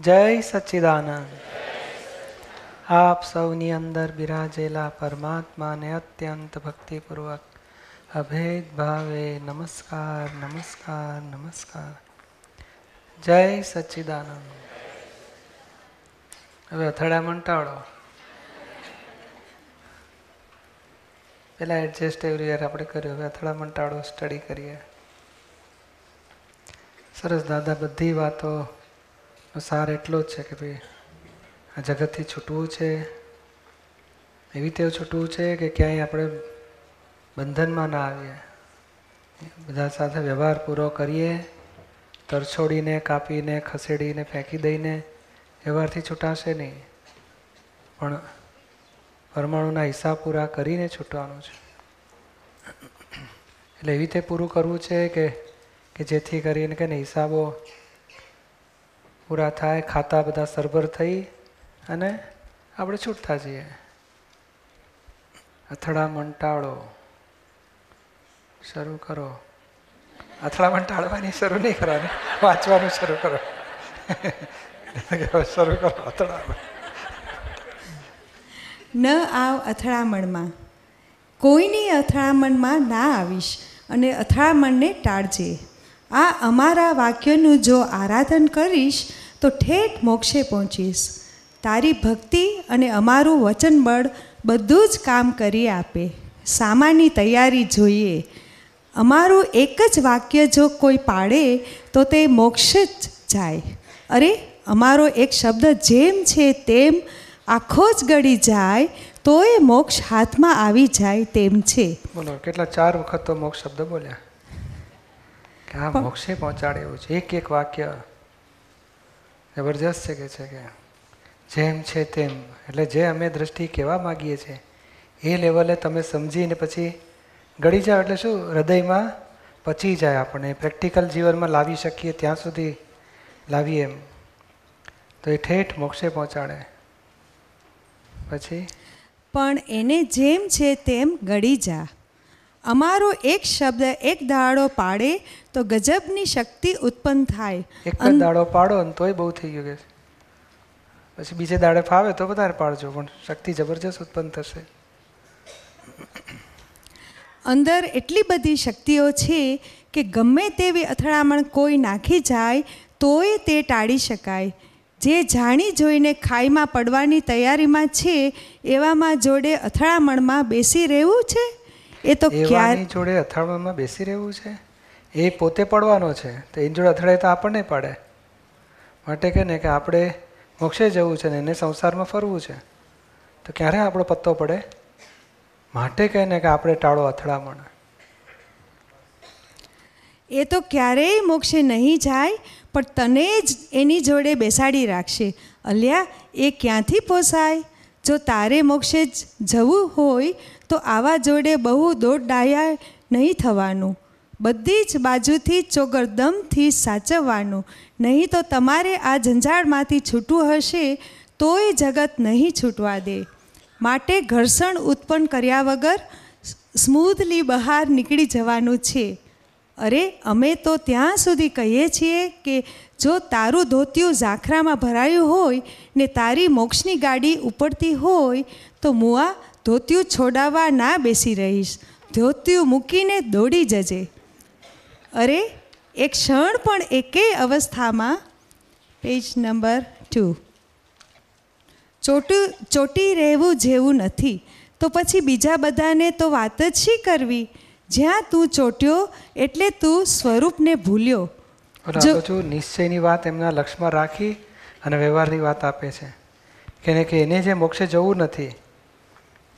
જય સચ્ચિદાનંદ. આપ સૌની અંદર બિરાજેલા પરમાત્માને અત્યંત ભક્તિપૂર્વક અભેદ ભાવે નમસ્કાર નમસ્કાર નમસ્કાર. જય સચ્ચિદાનંદ. હવે અથડા મંટાળો પેલા એડજસ્ટ એવરી યર આપણે કર્યું. હવે અથડા મંટાળો સ્ટડી કરીએ. સરસ દાદા બધી વાતો સાર એટલો જ છે કે ભાઈ આ જગતથી છૂટવું છે. એવી રીતે છૂટવું છે કે ક્યાંય આપણે બંધનમાં ના આવીએ. બધા સાથે વ્યવહાર પૂરો કરીએ, તરછોડીને, કાપીને, ખસેડીને, ફેંકી દઈને વ્યવહારથી છૂટાશે નહીં. પણ પરમાણુના હિસાબ પૂરા કરીને છૂટવાનું છે. એટલે એવી રીતે પૂરું કરવું છે કે કે જેથી કરીને કે હિસાબો પૂરા થાય, ખાતા બધા સરભર થઈ અને આપણે છૂટતા જઈએ. અથડામણ ટાળો શરૂ કરો. અથડામણ ટાળવાની શરૂ નહીં કરવાની, વાંચવાનું શરૂ કરો. શરૂ કરો અથડામણ ન આવ અથડામણમાં. કોઈની અથડામણમાં ના આવીશ અને અથડામણને ટાળજે. આ અમારા વાક્યનું જો આરાધન કરીશ, તો ઠેઠ મોક્ષે પહોંચીશ. તારી ભક્તિ અને અમારું વચનબળ બધું જ કામ કરી આપે. સામાની તૈયારી જોઈએ. અમારું એક જ વાક્ય જો કોઈ પાડે, તો તે મોક્ષ જ જાય. અરે, અમારો એક શબ્દ જેમ છે તેમ આખો જ ગળી જાય, તોય મોક્ષ હાથમાં આવી જાય તેમ છે. બોલો, કેટલા ચાર વખત તો મોક્ષ શબ્દ બોલ્યા? કે આ મોક્ષે પહોંચાડે એવું છે. એક એક વાક્ય જબરજસ્ત છે કે છે કે જેમ છે તેમ. એટલે જે અમે દ્રષ્ટિ કહેવા માગીએ છીએ એ લેવલે તમે સમજીને પછી ગળી જાઓ. એટલે શું? હૃદયમાં પચી જાય આપણે પ્રેક્ટિકલ જીવનમાં લાવી શકીએ ત્યાં સુધી લાવીએ એમ. તો એ ઠેઠ મોક્ષે પહોંચાડે. પછી? પણ એને જેમ છે તેમ ગળી જા. અમારો એક શબ્દ એક દાડો પાડે તો ગજબની શક્તિ ઉત્પન્ન થાય. એક દાડો પાડો ને તોય બહુ થઈ ગયું કે. પછી બીજે દાડે ફાવે તો વધારે પાડજો પણ શક્તિ જબરજસ્ત ઉત્પન્ન થશે. અંદર એટલી બધી શક્તિઓ છે કે ગમે તેવી અથડામણ કોઈ નાખી જાય તોય તે ટાળી શકાય. જે જાણી જોઈને ખાઈમાં પડવાની તૈયારીમાં છે એવામાં જોડે અથડામણમાં બેસી રહેવું છે? એ તો ક્યારે જોડે અથડામણમાં બેસી રહેવું છે? એ પોતે પડવાનો છે. તો એની જોડે અથડાય તો આપણને પડે. માટે કે ને કે આપણે મોક્ષે જવું છે ને એને સંસારમાં ફરવું છે. તો ક્યારે આપણો પત્તો પડે? માટે કહે ને કે આપણે ટાળો અથડામણ. એ તો ક્યારેય મોક્ષે નહીં જાય પણ તને જ એની જોડે બેસાડી રાખશે. અલ્યા એ ક્યાંથી પોસાય? જો તારે મોક્ષે જવું હોય તો આવા જોડે બહુ દોડ ડાયા નહીં થવાનું. બધી જ બાજુથી ચોગરદમથી સાચવવાનું. નહીં તો તમારે આ ઝંઝાળમાંથી છૂટવું હશે, તોય જગત નહીં છૂટવા દે. માટે ઘર્ષણ ઉત્પન્ન કર્યા વગર સ્મૂથલી બહાર નીકળી જવાનું છે. અરે, અમે તો ત્યાં સુધી કહીએ છીએ કે જો તારું ધોતિયું ઝાખરામાં ભરાયું હોય ને તારી મોક્ષની ગાડી ઉપડતી હોય, તો મુઆ ધોતિયું છોડાવવા ના બેસી રહીશ. ધોતિયું મૂકીને દોડી જજે. અરે એક ક્ષણ પણ એકેય અવસ્થામાં. પેજ નંબર ટુ ચોટું ચોટી રહેવું જેવું નથી. તો પછી બીજા બધાને તો વાત જ શી કરવી? જ્યાં તું ચોટ્યો એટલે તું સ્વરૂપને ભૂલ્યો. જો- નિશ્ચયની વાત એમના લક્ષમાં રાખી અને વ્યવહારની વાત આપે છે. કે એને જે મોક્ષે જવું નથી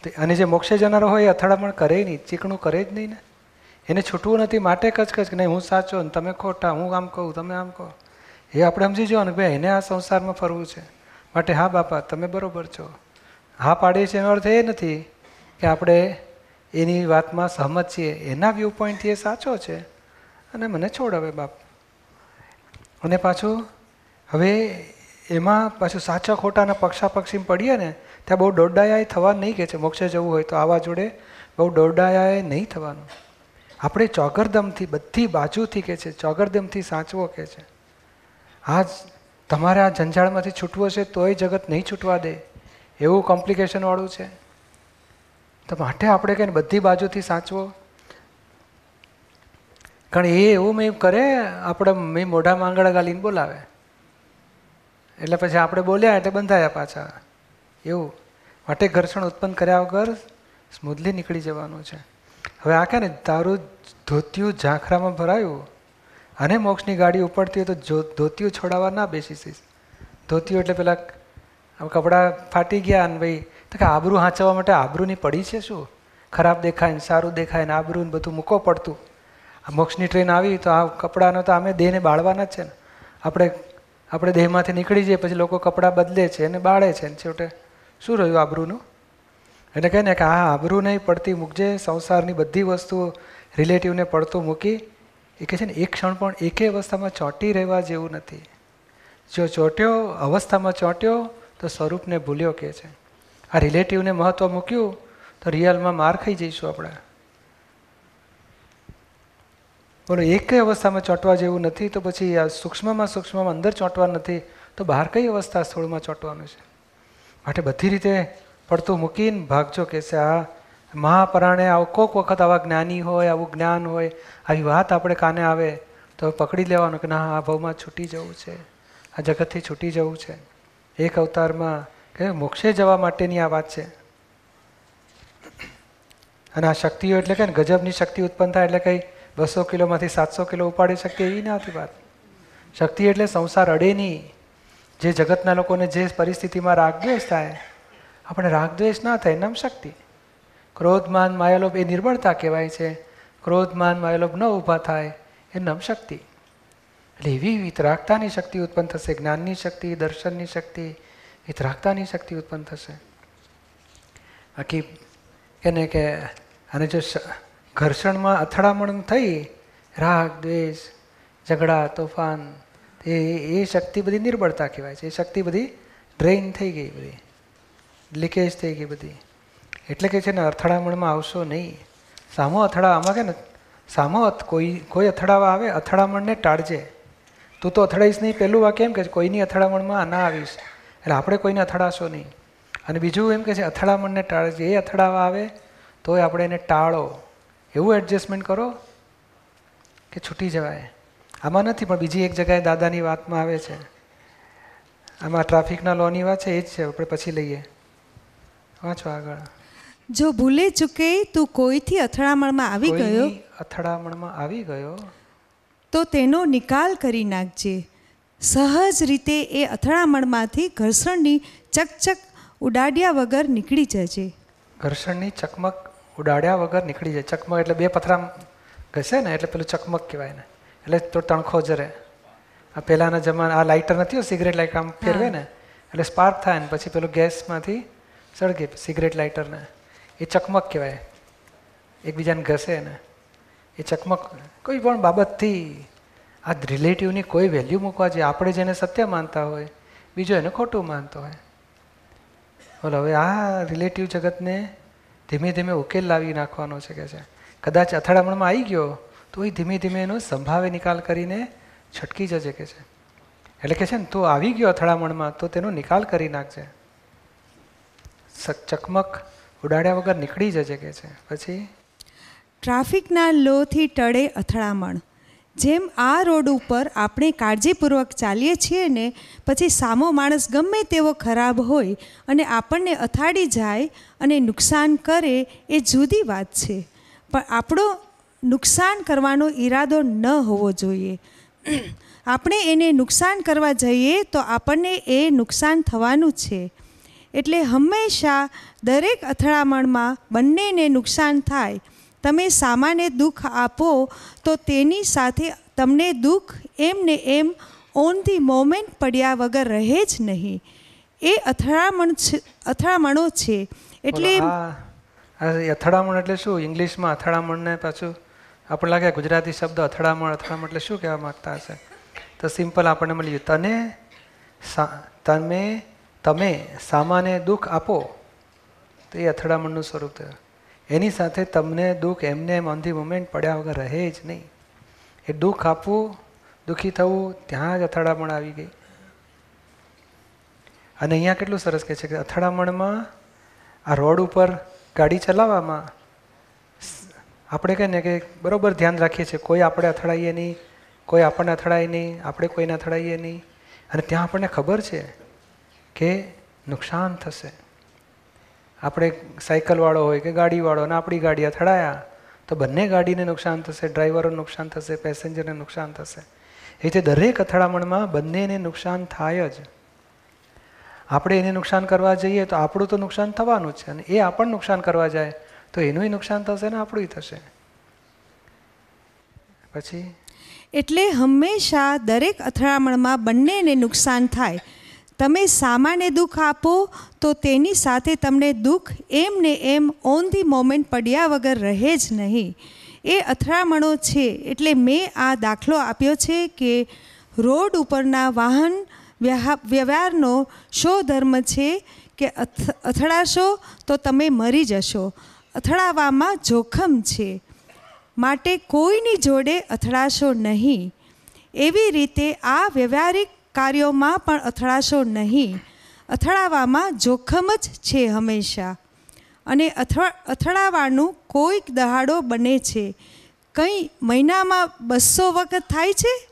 તે- અને જે મોક્ષે જનારો હોય એ અથડામણ કરે નહીં, ચીકણું કરે જ નહીં ને. એને છૂટવું નથી, માટે કચકચ કે નહીં, હું સાચો ને તમે ખોટા, હું આમ કહું, તમે આમ કહો. એ આપણે સમજી જવાનું ને ભાઈ એને આ સંસારમાં ફરવું છે. માટે હા બાપા, તમે બરાબર છો. હા પાડીએ છીએ એનો અર્થ એ નથી કે આપણે એની વાતમાં સહમત છીએ. એના વ્યૂ પોઈન્ટથી એ સાચો છે. અને મને છોડ હવે બાપ. અને પાછું હવે એમાં પાછું સાચા ખોટાના પક્ષાપક્ષી પડીએ ને ત્યાં બહુ દોડાયા થવા નહીં કે છે, મોક્ષે જવું હોય તો આવા જોડે બહુ દોડાયા નહીં થવાનું. આપણે ચોગરદમથી, બધી બાજુથી કે છે, ચોગરદમથી સાચવો કે છે. આ તમારે આ જંજાળમાંથી છૂટવો છે, તોય જગત નહીં છૂટવા દે. એવું કોમ્પ્લિકેશનવાળું છે. તો માટે આપણે કંઈ બધી બાજુથી સાચવો. કારણ એ એવું મેં કરે, આપણે મેં મોઢામાં આંગળા ગાલીને બોલાવે. એટલે પછી આપણે બોલ્યા એટલે બંધાયા પાછા. એવું. માટે ઘર્ષણ ઉત્પન્ન કર્યા વગર સ્મૂથલી નીકળી જવાનું છે. હવે આ કે ને તારું ધોતિયું ઝાંખરામાં ભરાયું અને મોક્ષની ગાડી ઉપડતી હોય તો ધોતિયું છોડાવવા ના બેસીશીશ. ધોતિયું એટલે પેલા કપડાં ફાટી ગયા અને ભાઈ, તો કે આબરૂ હાંચવા માટે આબરૂની પડી છે શું? ખરાબ દેખાય ને સારું દેખાય ને આબરૂ ને બધું મૂકો પડતું. આ મોક્ષની ટ્રેન આવી તો આ કપડાનો તો અમે દેહને બાળવાના જ છે ને. આપણે આપણે દેહમાંથી નીકળી જઈએ, પછી લોકો કપડાં બદલે છે અને બાળે છે ને છેવટે. શું રહ્યું આબરૂનું? એટલે કહે ને કે આ આબરૂ નહીં પડતી મૂકજે, સંસારની બધી વસ્તુઓ રિલેટિવને પડતું મૂકી. એ કહે છે ને, એક ક્ષણ પણ એકે અવસ્થામાં ચોંટી રહેવા જેવું નથી. જો ચોંટ્યો, અવસ્થામાં ચોંટ્યો, તો સ્વરૂપને ભૂલ્યો કે છે. આ રિલેટિવને મહત્ત્વ મૂક્યું, તો રિયલમાં માર ખાઈ જઈશું આપણે. બોલો, એક કઈ અવસ્થામાં ચોંટવા જેવું નથી, તો પછી આ સૂક્ષ્મમાં સૂક્ષ્મમાં અંદર ચોંટવા નથી, તો બહાર કઈ અવસ્થા સ્થળમાં ચોંટવાનું છે? માટે બધી રીતે પડતું મૂકીને ભાગજો કે છે, આ મહાપરાણે આવું કોક વખત આવા જ્ઞાની હોય, આવું જ્ઞાન હોય, આવી વાત આપણે કાને આવે? તો પકડી લેવાનું કે ના, આ ભાવમાં છૂટી જવું છે. આ જગતથી છૂટી જવું છે. એક અવતારમાં કે મોક્ષે જવા માટેની આ વાત છે. અને આ શક્તિઓ એટલે કે ગજબની શક્તિ ઉત્પન્ન થાય એટલે કંઈ બસો કિલોમાંથી સાતસો કિલો ઉપાડી શકીએ એવી નથી વાત. શક્તિ એટલે સંસાર અડે નહીં. જે જગતના લોકોને જે પરિસ્થિતિમાં રાગદ્વેષ થાય, આપણે રાગદ્વેષ ના થાય નમ શક્તિ. ક્રોધમાન માયાલોભ એ નિર્બળતા કહેવાય છે. ક્રોધમાન માયાલોભ ન ઊભા થાય એ નમ શક્તિ. એટલે એવી વિતરાગતાની શક્તિ ઉત્પન્ન થશે, જ્ઞાનની શક્તિ, દર્શનની શક્તિ વિતરાગતાની શક્તિ ઉત્પન્ન થશે. બાકી એને કે, અને જો ઘર્ષણમાં અથડામણ થઈ રાગ દ્વેષ ઝઘડા, તોફાન એ એ શક્તિ બધી નિર્બળતા કહેવાય છે. એ શક્તિ બધી ડ્રેઇન થઈ ગઈ બધી. લીકેજ થઈ ગઈ બધી. એટલે કે છે ને, અથડામણમાં આવશો નહીં. સામો અથડાવામાં કે ને, સામો કોઈ કોઈ અથડાવા આવે, અથડામણને ટાળજે. તું તો અથડાઈશ નહીં. પહેલું વાક્ય એમ કે કોઈની અથડામણમાં ના આવીશ. એટલે આપણે કોઈને અથડાશો નહીં. અને બીજું એમ કે છે, અથડામણને ટાળજે. એ અથડાવા આવે, તોય આપણે એને ટાળો. એવું એડજસ્ટમેન્ટ કરો કે છૂટી જવાય. આમાં નથી પણ બીજી એક જગ્યાએ દાદાની વાતમાં આવે છે. આમાં ટ્રાફિકના લોની વાત છે એ જ છે આપણે પછી લઈએ. વાંચો આગળ. જો ભૂલે ચૂકે તું કોઈથી અથડામણમાં આવી ગયો? અથડામણમાં આવી ગયો? તો તેનો નિકાલ કરી નાખજે. સહજ રીતે એ અથડામણમાંથી ઘર્ષણની ચકચક ઉડાડ્યા વગર નીકળી જજે. ઘર્ષણની ચકમક ઉડાડ્યા વગર નીકળી જાય. ચકમક એટલે બે પથરા ઘસે ને એટલે પેલું ચકમક કહેવાય ને એટલે તો તણખો જરે. આ પહેલાંના જમાના આ લાઇટર નથી સિગરેટ લાઇટર આમ ફેરવે ને? એટલે સ્પાર્ક થાય ને પછી પેલું ગેસમાંથી સળગે સિગરેટ લાઇટરને એ ચકમક કહેવાય. એકબીજાને ઘસે ને. એ ચકમક કોઈ પણ બાબતથી આ રિલેટિવની કોઈ વેલ્યુ મૂકવા જોઈએ આપણે જેને સત્ય માનતા હોય બીજો એને ખોટું માનતો હોય. બોલો હવે આ રિલેટિવ જગતને ધીમે ધીમે ઉકેલ લાવી નાખવાનો છે કે છે. કદાચ અથડામણમાં આવી ગયો તો એ ધીમે ધીમે એનો સંભાવે નિકાલ કરીને છટકી જજે કે છે. એટલે કે છે ને, તું આવી ગયો અથડામણમાં, તો તેનો નિકાલ કરી નાખજે. ચકમક ઉડાડ્યા વગર નીકળી જજે કે છે. પછી? ટ્રાફિકના લોથી ટળે અથડામણ. જેમ આ રોડ ઉપર આપણે કાળજીપૂર્વક ચાલીએ છીએ ને, પછી સામો માણસ ગમે તેવો ખરાબ હોય અને આપણને અથાડી જાય અને નુકસાન કરે, એ જુદી વાત છે. પણ આપણો નુકસાન કરવાનો ઈરાદો ન હોવો જોઈએ. આપણે એને નુકસાન કરવા જઈએ તો આપણને એ નુકસાન થવાનું છે. એટલે હંમેશા દરેક અથડામણમાં બંનેને નુકસાન થાય. તમે સામાન્ય દુઃખ આપો તો તેની સાથે તમને દુઃખ એમ ને એમ ઓન ધી મોમેન્ટ પડ્યા વગર રહે જ નહીં. એ અથડામણ છે- અથડામણો છે. એટલે અથડામણ એટલે શું? ઇંગ્લિશમાં અથડામણને પાછું આપણે લાગે ગુજરાતી શબ્દ અથડામણ અથડામણ એટલે શું કહેવા માંગતા હશે? તો સિમ્પલ આપણને મળ્યું તને તમે તમે સામાને દુઃખ આપો. તો એ અથડામણનું સ્વરૂપ થયું. એની સાથે તમને દુઃખ એમને એમ ઓન ધી મુમેન્ટ પડ્યા વગર રહે જ નહીં. એ દુઃખ આપવું, દુઃખી થવું, ત્યાં જ અથડામણ આવી ગઈ. અને અહીંયા કેટલું સરસ કહે છે કે અથડામણમાં આ રોડ ઉપર ગાડી ચલાવવામાં આપણે કહે ને કે બરાબર ધ્યાન રાખીએ છીએ, કોઈ આપણે અથડાઈએ નહીં, કોઈ આપણને અથડાય નહીં, આપણે કોઈને અથડાઈએ નહીં. અને ત્યાં આપણને ખબર છે કે નુકસાન થશે. આપણે સાયકલવાળો હોય કે ગાડીવાળો અને આપણી ગાડી અથડાયા, તો બંને ગાડીને નુકસાન થશે, ડ્રાઈવરોને નુકસાન થશે, પેસેન્જરને નુકસાન થશે. એ રીતે દરેક અથડામણમાં બંનેને નુકસાન થાય જ. આપણે એને નુકસાન કરવા જઈએ તો આપણું તો નુકસાન થવાનું જ છે અને એ આપણને નુકસાન કરવા જાય. તો એનુંય નુકસાન થશે ને આપણું થશે. પછી? એટલે હંમેશા દરેક અથડામણમાં બંનેને નુકસાન થાય. તમે સામાન્ય દુઃખ આપો તો તેની સાથે તમને દુઃખ એમ ને એમ ઓન ધી મોમેન્ટ પડ્યા વગર રહે જ નહીં. એ અથડામણો છે. એટલે મેં આ દાખલો આપ્યો છે કે રોડ ઉપરના વાહન વ્યવહારનો શો ધર્મ છે કે અથડાશો તો તમે મરી જશો. અથડાવામાં જોખમ છે. માટે કોઈની જોડે અથડાશો નહીં. એવી રીતે આ વ્યવહારિક કાર્યોમાં પણ અથડાશો નહીં. અથડાવામાં જોખમ જ છે હંમેશા. અને અથડા અથડાવાનું કોઈક દહાડો બને છે. કંઈ મહિનામાં બસો વખત થાય છે?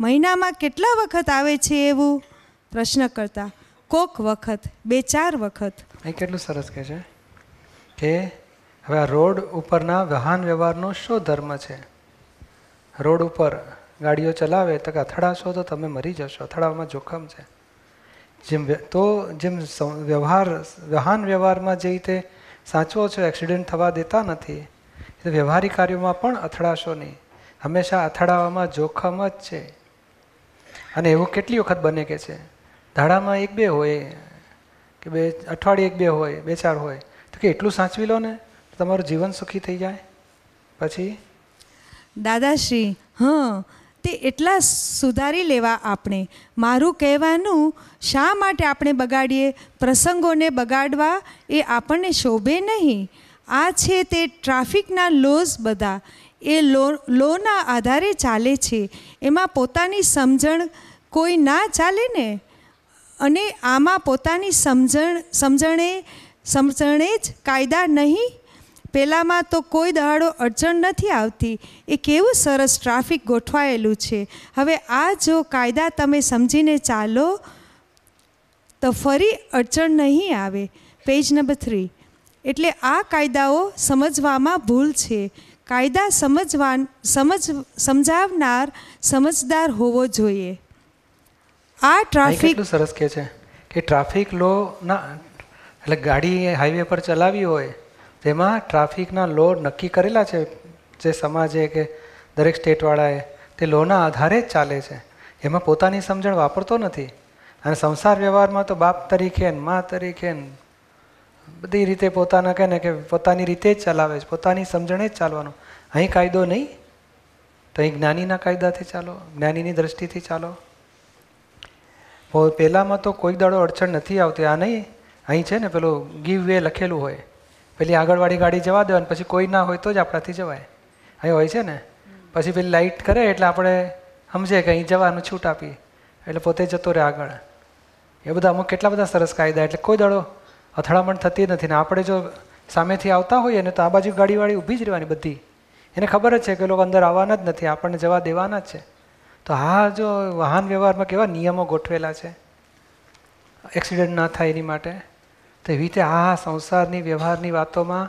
મહિનામાં કેટલા વખત આવે છે એવું? પ્રશ્ન કરતા. કોક વખત, બે ચાર વખત. કેટલું સરસ કહે છે? કે હવે આ રોડ ઉપરના વાહન વ્યવહારનો શું ધર્મ છે? રોડ ઉપર ગાડીઓ ચલાવે તો કે અથડાશો તો તમે મરી જશો. અથડાવામાં જોખમ છે. જેમ તો જેમ વ્યવહાર, વાહન વ્યવહારમાં જે રીતે સાચવો છો, એક્સિડન્ટ થવા દેતા નથી તો વ્યવહારિક કાર્યોમાં પણ અથડાશો નહીં. હંમેશા અથડાવામાં જોખમ જ છે. અને એવું કેટલી વખત બને કે છે? ધાડામાં એક બે હોય, કે બે, અઠવાડિયે એક બે હોય, બે ચાર હોય, તો કે એટલું સાચવી લો ને? તમારું જીવન સુખી થઈ જાય? પછી? દાદાશ્રી, હં, તે એટલા સુધારી લેવા આપણે. મારું કહેવાનું, શા માટે આપણે બગાડીએ? પ્રસંગોને બગાડવા એ આપણને શોભે નહીં. આ છે તે ટ્રાફિકના લોઝ બધા. એ લો, લોના આધારે ચાલે છે. એમાં પોતાની સમજણ કોઈ ના ચાલે ને? અને આમાં પોતાની સમજણ, સમજણે સમજણે જ કાયદા નહીં? પહેલાંમાં તો કોઈ દહાડો અડચણ નથી આવતી. એ કેવું સરસ ટ્રાફિક ગોઠવાયેલું છે. હવે આ જો કાયદા તમે સમજીને ચાલો તો ફરી અડચણ નહીં આવે. પેજ નંબર થ્રી એટલે આ કાયદાઓ સમજવામાં ભૂલ છે. કાયદા સમજવા સમજ સમજાવનાર સમજદાર હોવો જોઈએ. આ ટ્રાફિક સરસ કહે છે કે ટ્રાફિક લો ના એટલે ગાડી હાઈવે પર ચલાવી હોય તેમાં ટ્રાફિકના લો નક્કી કરેલા છે. જે સમાજે કે દરેક સ્ટેટવાળાએ તે લોના આધારે જ ચાલે છે. એમાં પોતાની સમજણ વાપરતો નથી. અને સંસાર વ્યવહારમાં તો બાપ તરીકે મા તરીકે બધી રીતે પોતાના કહે ને કે પોતાની રીતે જ ચલાવે છે. પોતાની સમજણે જ ચાલવાનું. અહીં કાયદો નહીં. તો અહીં જ્ઞાનીના કાયદાથી ચાલો, જ્ઞાનીની દ્રષ્ટિથી ચાલો. પહેલાંમાં તો કોઈ દાડો અડચણ નથી આવતી. આ નહીં. અહીં છે ને પેલું ગીવ વે લખેલું હોય. પેલી આગળવાળી ગાડી જવા દેવાની પછી કોઈ ના હોય તો જ આપણાથી જવાય. અહીં હોય છે ને? પછી પેલી લાઇટ કરે એટલે આપણે સમજે કે અહીં જવાનું છૂટ આપી એટલે પોતે જતો રહે આગળ. એ બધા અમુક કેટલા બધા સરસ કાયદા એટલે કોઈ દાડો અથડામણ થતી નથી ને આપણે જો સામેથી આવતા હોઈએ ને તો આ બાજુ ગાડીવાળી ઊભી જ રહેવાની બધી. એને ખબર જ છે કે લોકો અંદર આવવાના જ નથી, આપણને જવા દેવાના જ છે. તો હા જો વાહન વ્યવહારમાં કેવા નિયમો ગોઠવેલા છે? એક્સિડન્ટ ના થાય એની માટે. તો એવી રીતે આ સંસારની, વ્યવહારની વાતોમાં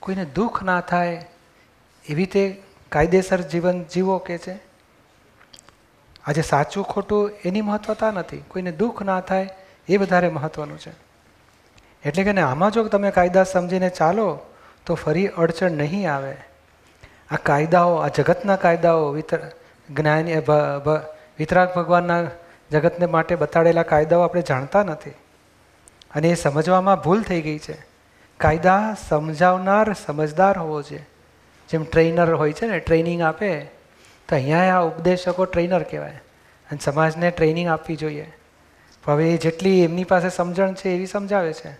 કોઈને દુઃખ ના થાય, એવી રીતે કાયદેસર જીવન જીવો કે છે? આજે સાચું ખોટું એની મહત્વતા નથી. કોઈને દુઃખ ના થાય, એ વધારે મહત્વનું છે. એટલે કે આમાં જો તમે કાયદા સમજીને ચાલો, તો ફરી અડચણ નહીં આવે. આ કાયદાઓ, આ જગતના કાયદાઓ, વિતર, જ્ઞાની વિતરાગ ભગવાનના જગતને માટે બતાડેલા કાયદાઓ આપણે જાણતા નથી. અને એ સમજવામાં ભૂલ થઈ ગઈ છે. કાયદા સમજાવનાર સમજદાર હોવો જોઈએ જેમ ટ્રેનર હોય છે ને, ટ્રેનિંગ આપે, તો અહીંયા આ ઉપદેશકો ટ્રેનર કહેવાય અને સમાજને ટ્રેનિંગ આપવી જોઈએ. હવે એ જેટલી એમની પાસે સમજણ છે એવી સમજાવે છે.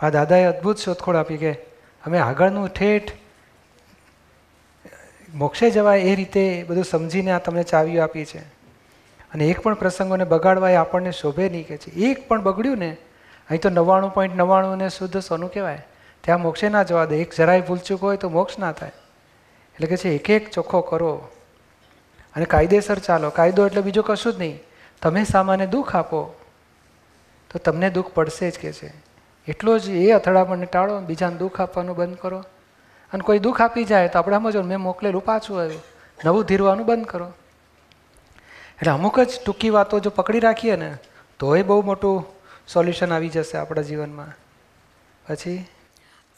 આ દાદાએ અદ્ભુત શોધખોળ આપી કે અમે આગળનું ઠેઠ મોક્ષે જવાય એ રીતે બધું સમજીને આ તમને ચાવીઓ આપી છે અને એક પણ પ્રસંગોને બગાડવા એ આપણને શોભે નહીં કે છે. એક પણ બગડ્યું ને અહીં તો નવ્વાણું પોઈન્ટ નવ્વાણું ને શુદ્ધ સોનું કહેવાય. ત્યાં મોક્ષે ના જવા દે. એક જરાય ભૂલચૂક હોય તો મોક્ષ ના થાય. એટલે કે છે, એક એક ચોખ્ખો કરો. અને કાયદેસર ચાલો. કાયદો એટલે બીજું કશું જ નહીં. તમે સામાને દુઃખ આપો, તો તમને દુઃખ પડશે જ કે છે. એટલો જ એ અથડામણને ટાળો, બીજાને દુઃખ આપવાનું બંધ કરો. અને કોઈ દુઃખ આપી જાય તો આપણે સમજો મેં મોકલેલું પાછું આવ્યું. નવું ધીરવાનું બંધ કરો. એટલે અમુક જ ટૂંકી વાતો જો પકડી રાખીએ ને તોય બહુ મોટું સોલ્યુશન આવી જશે આપણા જીવનમાં. પછી?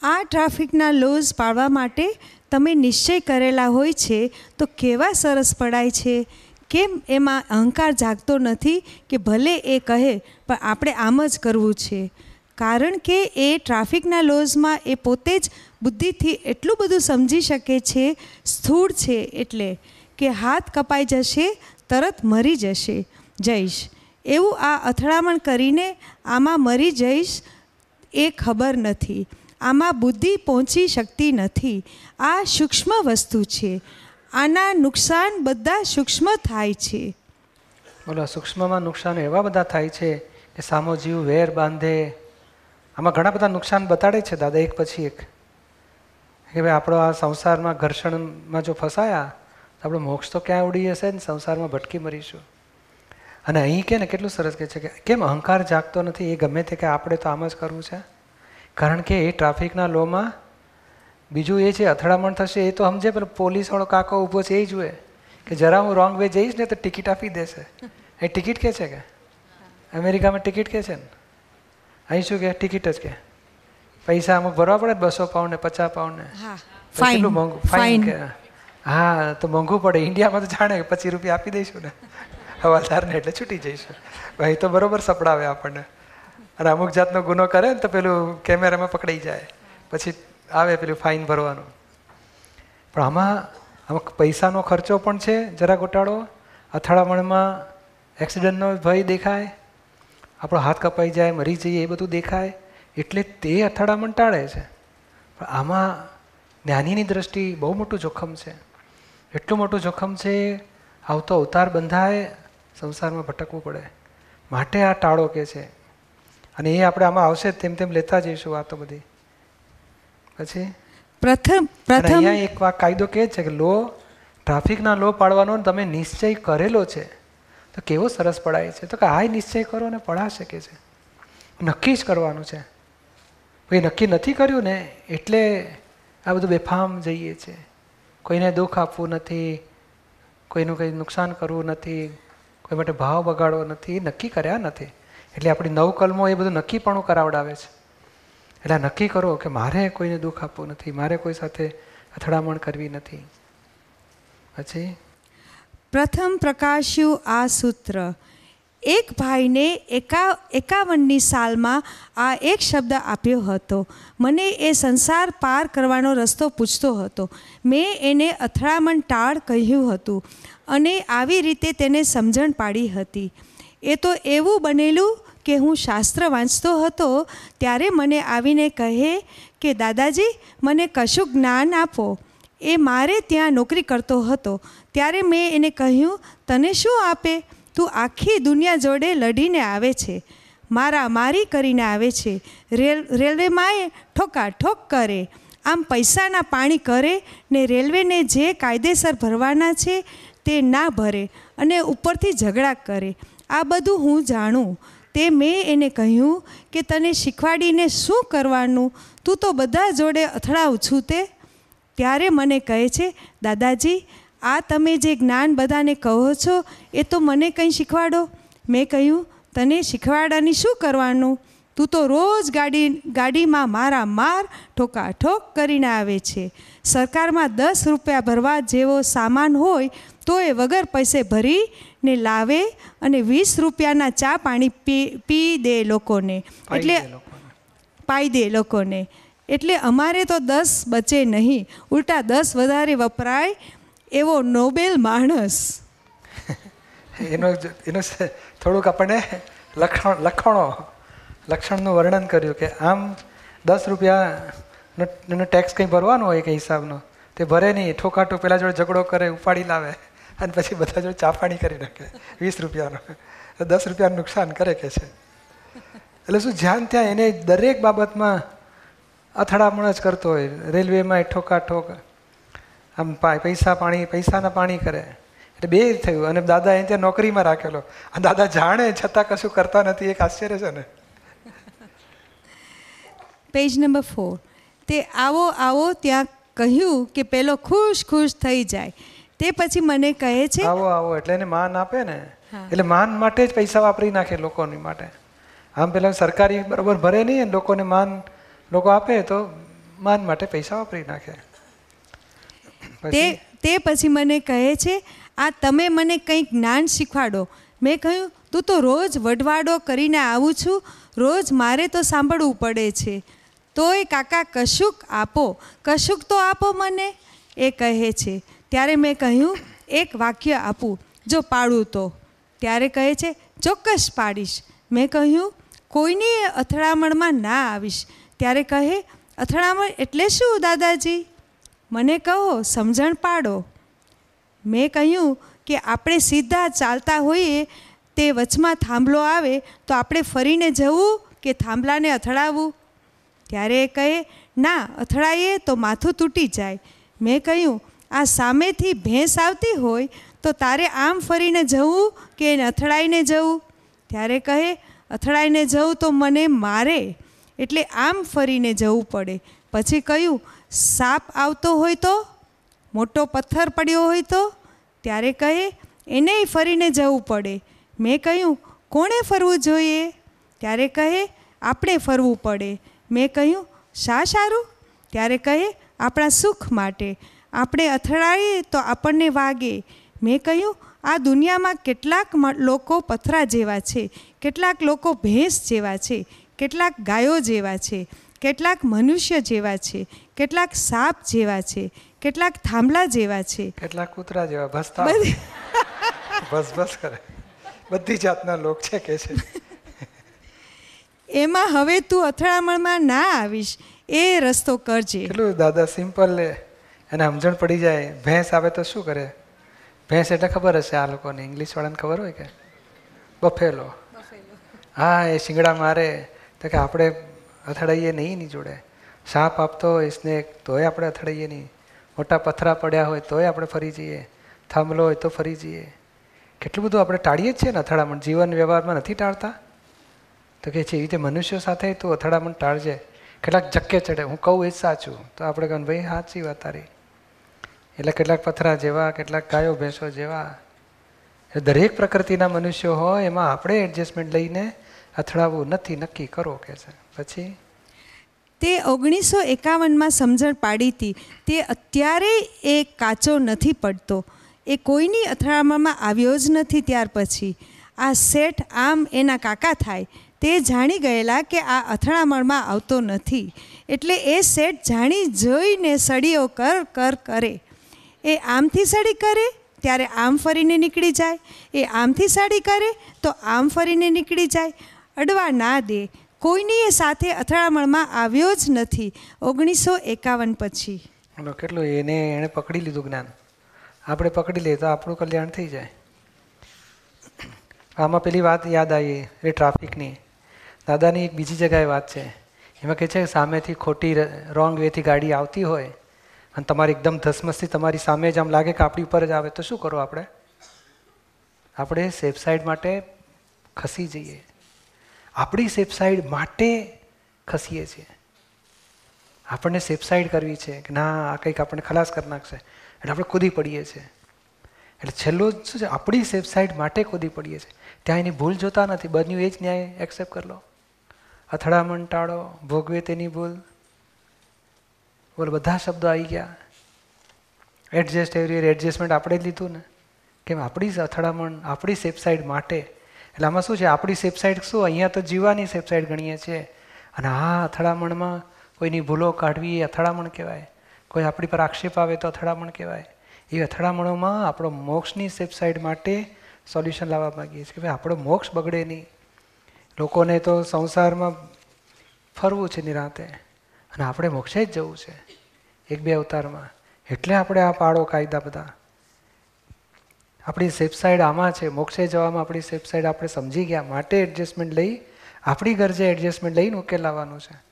આ ટ્રાફિકના લોઝ પાળવા માટે તમે નિશ્ચય કરેલા હોય છે, તો કેવા સરસ પડાય છે? કેમ એમાં અહંકાર જાગતો નથી કે ભલે એ કહે, પણ આપણે આમ જ કરવું છે? કારણ કે એ ટ્રાફિકના લોઝમાં એ પોતે જ બુદ્ધિથી એટલું બધું સમજી શકે છે, સ્થૂળ છે એટલે કે હાથ કપાઈ જશે, તરત મરી જશે. જઈશ એવું આ અથડામણ કરીને આમાં મરી જઈશ એ ખબર નથી. આમાં બુદ્ધિ પહોંચી શકતી નથી. આ સૂક્ષ્મ વસ્તુ છે. આના નુકસાન બધા સૂક્ષ્મ થાય છે. બોલો, સૂક્ષ્મમાં નુકસાન એવા બધા થાય છે કે સામો જીવ વેર બાંધે. આમાં ઘણા બધા નુકસાન બતાડે છે દાદા, એક પછી એક. કે ભાઈ આપણો આ સંસારમાં ઘર્ષણમાં જો ફસાયા, તો આપણો મોક્ષ તો ક્યાં ઉડી જશે ને? સંસારમાં ભટકી મરીશું. અને અહીં કે ને કેટલું સરસ કહે છે કે કેમ અહંકાર જાગતો નથી? એ ગમે તે કે આપણે તો આમ જ કરવું છે. કારણ કે એ ટ્રાફિકના લોમાં બીજું એ છે અથડામણ થશે એ તો સમજે પણ પોલીસવાળો કાકો ઊભો છે એ જુએ કે જરા હું રોંગ વે જઈશ ને તો ટિકિટ આપી દેશે. એ ટિકિટ કે છે કે? અમેરિકામાં ટિકિટ કે છે ને? અહીં શું કે? ટિકિટ જ કે. પૈસા આમાં ભરવા પડે બસો પાઉન્ડ ને પચાસ પાઉન્ડ ને. કેટલું મોંઘું? Fine fine. કે. હા તો મોંઘું પડે. ઇન્ડિયામાં તો જાણે કે પચીસ રૂપિયા આપી દઈશું ને. હવાલદારને એટલે છૂટી જઈશું. ભાઈ તો બરોબર સપડાવે આપણને. અને અમુક જાતનો ગુનો કરે ને તો પેલું કેમેરામાં પકડાઈ જાય. પછી આવે પેલું ફાઇન ભરવાનું. પણ આમાં આમાં પૈસાનો ખર્ચો પણ છે, જરા ગોટાળો. અથડામણમાં એક્સિડન્ટનો ભય દેખાય. આપણો હાથ કપાઈ જાય, મરી જઈએ, એ બધું દેખાય. એટલે તે અથડામણ ટાળે છે. પણ આમાં જ્ઞાનીની દ્રષ્ટિ બહુ મોટું જોખમ છે. એટલું મોટું જોખમ છે, આવતો અવતાર બંધાય સંસારમાં ભટકવું પડે. માટે આ ટાળો કે છે? અને એ આપણે આમાં આવશે તેમ તેમ લેતા જઈશું વાતો બધી. પછી? પ્રથમ પ્રથમ અહીંયા એક વાત કાયદો કહે છે કે લો ટ્રાફિકના લો પાડવાનો તમે નિશ્ચય કરેલો છે તો કેવો સરસ પડાય છે? તો કે આ નિશ્ચય કરો ને પડાશે કે છે? નક્કી જ કરવાનું છે. કોઈ નક્કી નથી કર્યું ને એટલે આ બધું બેફામ જઈએ છે. કોઈને દુઃખ આપવું નથી કોઈનું કંઈ નુકસાન કરવું નથી કોઈ માટે ભાવ બગાડવો નથી નક્કી કર્યા નથી. એટલે આપણી નવ કલમો એ બધું નક્કીપણું કરાવડાવે છે. એટલે નક્કી કરો કે મારે કોઈને દુઃખ આપવું નથી, મારે કોઈ સાથે અથડામણ કરવી નથી. પછી? પ્રથમ પ્રકાશ્યું આ સૂત્ર. એક ભાઈને એકા, એકાવનની સાલમાં આ એક શબ્દ આપ્યો હતો. મને એ સંસાર પાર કરવાનો રસ્તો પૂછતો હતો. મેં એને અથડામણ ટાળ કહ્યું હતું અને આવી રીતે તેને સમજણ પાડી હતી. એ તો એવું બનેલું કે હું શાસ્ત્ર વાંચતો હતો ત્યારે મને આવીને કહે કે, દાદાજી, મને કશું જ્ઞાન આપો. એ મારે ત્યાં નોકરી કરતો હતો. ત્યારે મેં એને કહ્યું, તને શું આપે? તું આખી દુનિયા જોડે લડીને આવે છે. મારા મારી કરીને આવે છે. રેલ રેલવેમાં એ ઠોકા ઠોક કરે. આમ પૈસાના પાણી કરે ને રેલવેને જે કાયદેસર ભરવાના છે તે ના ભરે અને ઉપરથી ઝઘડા કરે. આ બધું હું જાણું. તે મેં એને કહ્યું કે તને શીખવાડીને શું કરવાનું? તું તો બધા જોડે અથડાવ છું તે? ત્યારે મને કહે છે, દાદાજી આ તમે જે જ્ઞાન બધાને કહો છો એ તો મને કંઈ શીખવાડો? મેં કહ્યું તને શીખવાડવાની શું કરવાનું? તું તો રોજ ગાડી ગાડીમાં મારા માર ઠોકા ઠોક કરીને આવે છે. સરકારમાં દસ રૂપિયા ભરવા જેવો સામાન હોય તો એ વગર પૈસે ભરીને લાવે અને વીસ રૂપિયાના ચા પાણી પી પી દે લોકોને. એટલે પાઈ દે લોકોને. એટલે અમારે તો દસ બચે નહીં. ઉલટા દસ વધારે વપરાય એવો નોબેલ માણસ. એનો એનું થોડુંક આપણને લખણ લખણો લક્ષણનું વર્ણન કર્યું કે આમ દસ રૂપિયાનો એનો ટેક્સ કંઈ ભરવાનો હોય કંઈ હિસાબનો, તે ભરે નહીં, ઠોકાઠો પેલા જોડે ઝઘડો કરે, ઉપાડી લાવે, અને પછી બધા જોડે ચાપાણી કરી નાખે, વીસ રૂપિયાનો. દસ રૂપિયાનું નુકસાન કરે કે છે? એટલે શું ધ્યાન ત્યાં એને દરેક બાબતમાં અથડામણ જ કરતો હોય, રેલવેમાં ઠોકાઠોક આમ પૈસા પાણી પૈસાના પાણી કરે. એટલે બે થયું. અને દાદા એ ત્યાં નોકરીમાં રાખેલો. અને દાદા જાણે છતાં કશું કરતા નથી. એક આશ્ચર્ય છે ને. પેજ નંબર ફોર તે આવો આવો ત્યાં કહ્યું કે પેલો ખુશ ખુશ થઈ જાય. તે પછી મને કહે છે આવો આવો. એટલે એને માન આપે ને. એટલે માન માટે જ પૈસા વાપરી નાખે લોકોની માટે. આમ પેલા સરકારી બરોબર ભરે નહીં અને લોકોને માન લોકો આપે તો માન માટે પૈસા વાપરી નાખે. તે તે પછી મને કહે છે આ તમે મને કંઈક જ્ઞાન શીખવાડો. મેં કહ્યું તું તો રોજ વઢવાડો કરીને આવું છું. રોજ મારે તો સાંભળવું પડે છે. તોય કાકા કશુંક આપો. કશુંક તો આપો મને. એ કહે છે. ત્યારે મેં કહ્યું એક વાક્ય આપું જો પાડું તો. ત્યારે કહે છે ચોક્કસ પાડીશ. મેં કહ્યું કોઈની અથડામણમાં ના આવીશ. ત્યારે કહે અથડામણ એટલે શું દાદાજી? મને કહો, સમજણ પાડો. મેં કહ્યું કે આપણે સીધા ચાલતા હોઈએ, તે વચમાં થાંભલો આવે, તો આપણે ફરીને જવું કે થાંભલાને અથડાવવું? ત્યારે એ કહે, ના, અથડાઈએ તો માથું તૂટી જાય. મેં કહ્યું, આ સામેથી ભેંસ આવતી હોય, તો તારે આમ ફરીને જવું કે એને અથડાઈને જવું? ત્યારે કહે, અથડાઈને જવું તો મને મારે, એટલે આમ ફરીને જવું પડે. પછી કહ્યું સાપ આવતો હોય તો, મોટો પથ્થર પડ્યો હોય તો, ત્યારે કહે એનેય ફરીને જવું પડે. મેં કહ્યું, કોણે ફરવું જોઈએ? ત્યારે કહે, આપણે ફરવું પડે. મેં કહ્યું, શા સારું? ત્યારે કહે, આપણા સુખ માટે. આપણે અથડાઈએ તો આપણને વાગે. મેં કહ્યું, આ દુનિયામાં કેટલાક લોકો પથરા જેવા છે, કેટલાક લોકો ભેંસ જેવા છે, કેટલાક ગાયો જેવા છે. કેટલાક મનુષ્ય જેવા છે કેટલાક સાપ જેવા છે કેટલાક થાંભલા જેવા છે. કેટલાક કૂતરા જેવા ભસતા બધી ભસ ભસ કરે. બધી જાતના લોક છે કે છે. એમાં હવે તું અથડામણમાં ના આવીશ એ રસ્તો કરજે. કેટલું દાદા સિમ્પલ લે. એને સમજણ પડી જાય ભેંસ આવે તો શું કરે? ભેંસ એટલે ખબર હશે આ લોકોને ઇંગ્લિશ વાળાને ખબર હોય કે? બફેલો. હા એ શિંગડા મારે. તો કે આપણે અથડાઈએ નહીં એની જોડે. સાપ આપતો હોય, સ્નેક, તોય આપણે અથડાઈએ નહીં. મોટા પથરા પડ્યા હોય, તોય આપણે ફરી જઈએ. થાંભલો હોય, તો ફરી જઈએ. કેટલું બધું આપણે ટાળીએ જ છીએ ને અથડામણ. જીવન વ્યવહારમાં નથી ટાળતા? તો કે છે, એવી રીતે મનુષ્યો સાથે તું અથડામણ ટાળજે. કેટલાક જક્કે ચડે. હું કહું એ સાચું. તો આપણે કહું ભાઈ, સાચી વાત તારી. એટલે કેટલાક પથરા જેવા, કેટલાક ગાયો, ભેંસો જેવા. દરેક પ્રકૃતિના મનુષ્યો હોય, એમાં આપણે એડજસ્ટમેન્ટ લઈને અથડાવવું નથી. નક્કી કરો કે છે. પછી? તે ઓગણીસો એકાવનમાં સમજણ પાડી હતી. તે અત્યારે એ કાચો નથી પડતો. એ કોઈની અથડામણમાં આવ્યો જ નથી ત્યાર પછી. આ શેઠ આમ એના કાકા થાય. તે જાણી ગયેલા કે આ અથડામણમાં આવતો નથી. એટલે એ શેઠ જાણી જોઈને સળીઓ કર કર, કરે. એ આમથી સળી કરે, ત્યારે આમ ફરીને નીકળી જાય. એ આમથી સાડી કરે, તો આમ ફરીને નીકળી જાય. અડવા ના દે. કોઈની સાથે અથડામણમાં આવ્યો જ નથી. ઓગણીસો એકાવન પછી. કેટલું એને એણે પકડી લીધું જ્ઞાન. આપણે પકડી લઈએ તો આપણું કલ્યાણ થઈ જાય. આમાં પેલી વાત યાદ આવી, એ ટ્રાફિકની. દાદાની એક બીજી જગાએ વાત છે. એમાં કહે છે સામેથી ખોટી રોંગ વેથી ગાડી આવતી હોય અને તમારી એકદમ ધસમસથી તમારી સામે જ આમ લાગે કે આપણી ઉપર જ આવે, તો શું કરો આપણે? આપણે સેફ સાઈડ માટે ખસી જઈએ. આપણી સેફ સાઈડ માટે ખસીએ છીએ. આપણને સેફ સાઈડ કરવી છે કે ના, આ કંઈક આપણને ખલાસ કરી નાખશે. એટલે આપણે કૂદી પડીએ છીએ. એટલે છેલ્લો શું છે? આપણી સેફ સાઈડ માટે કૂદી પડીએ છીએ. ત્યાં એની ભૂલ જોતા નથી. બન્યું એ જ ન્યાય એક્સેપ્ટ કરી લો. અથડામણ ટાળો, ભોગવે તેની ભૂલ. બોલો, બધા શબ્દો આવી ગયા. એડજસ્ટ એવરી એડજસ્ટમેન્ટ આપણે જ લીધું ને. કેમ? આપણી અથડામણ, આપણી સેફ સાઈડ માટે એટલે આમાં શું છે? આપણી સેફસાઇડ શું? અહીંયા તો જીવવાની સેફસાઇડ ગણીએ છીએ. અને આ અથડામણમાં કોઈની ભૂલો કાઢવી એ અથડામણ કહેવાય. કોઈ આપણી પર આક્ષેપ આવે તો અથડામણ કહેવાય. એ અથડામણોમાં આપણો મોક્ષની સેફસાઇડ માટે સોલ્યુશન લાવવા માગીએ છીએ કે ભાઈ આપણો મોક્ષ બગડે નહીં. લોકોને તો સંસારમાં ફરવું છે નિરાતે. અને આપણે મોક્ષે જ જવું છે. એક બે અવતારમાં. એટલે આપણે આ પાડો કાયદા બધા. આપણી સેફ સાઈડ આમાં છે, મોક્ષે જવામાં આપણી સેફ સાઈડ આપણે સમજી ગયા, માટે એડજસ્ટમેન્ટ લઈ, આપણી ગરજે એડજસ્ટમેન્ટ લઈને ઉકેલ લાવવાનું છે.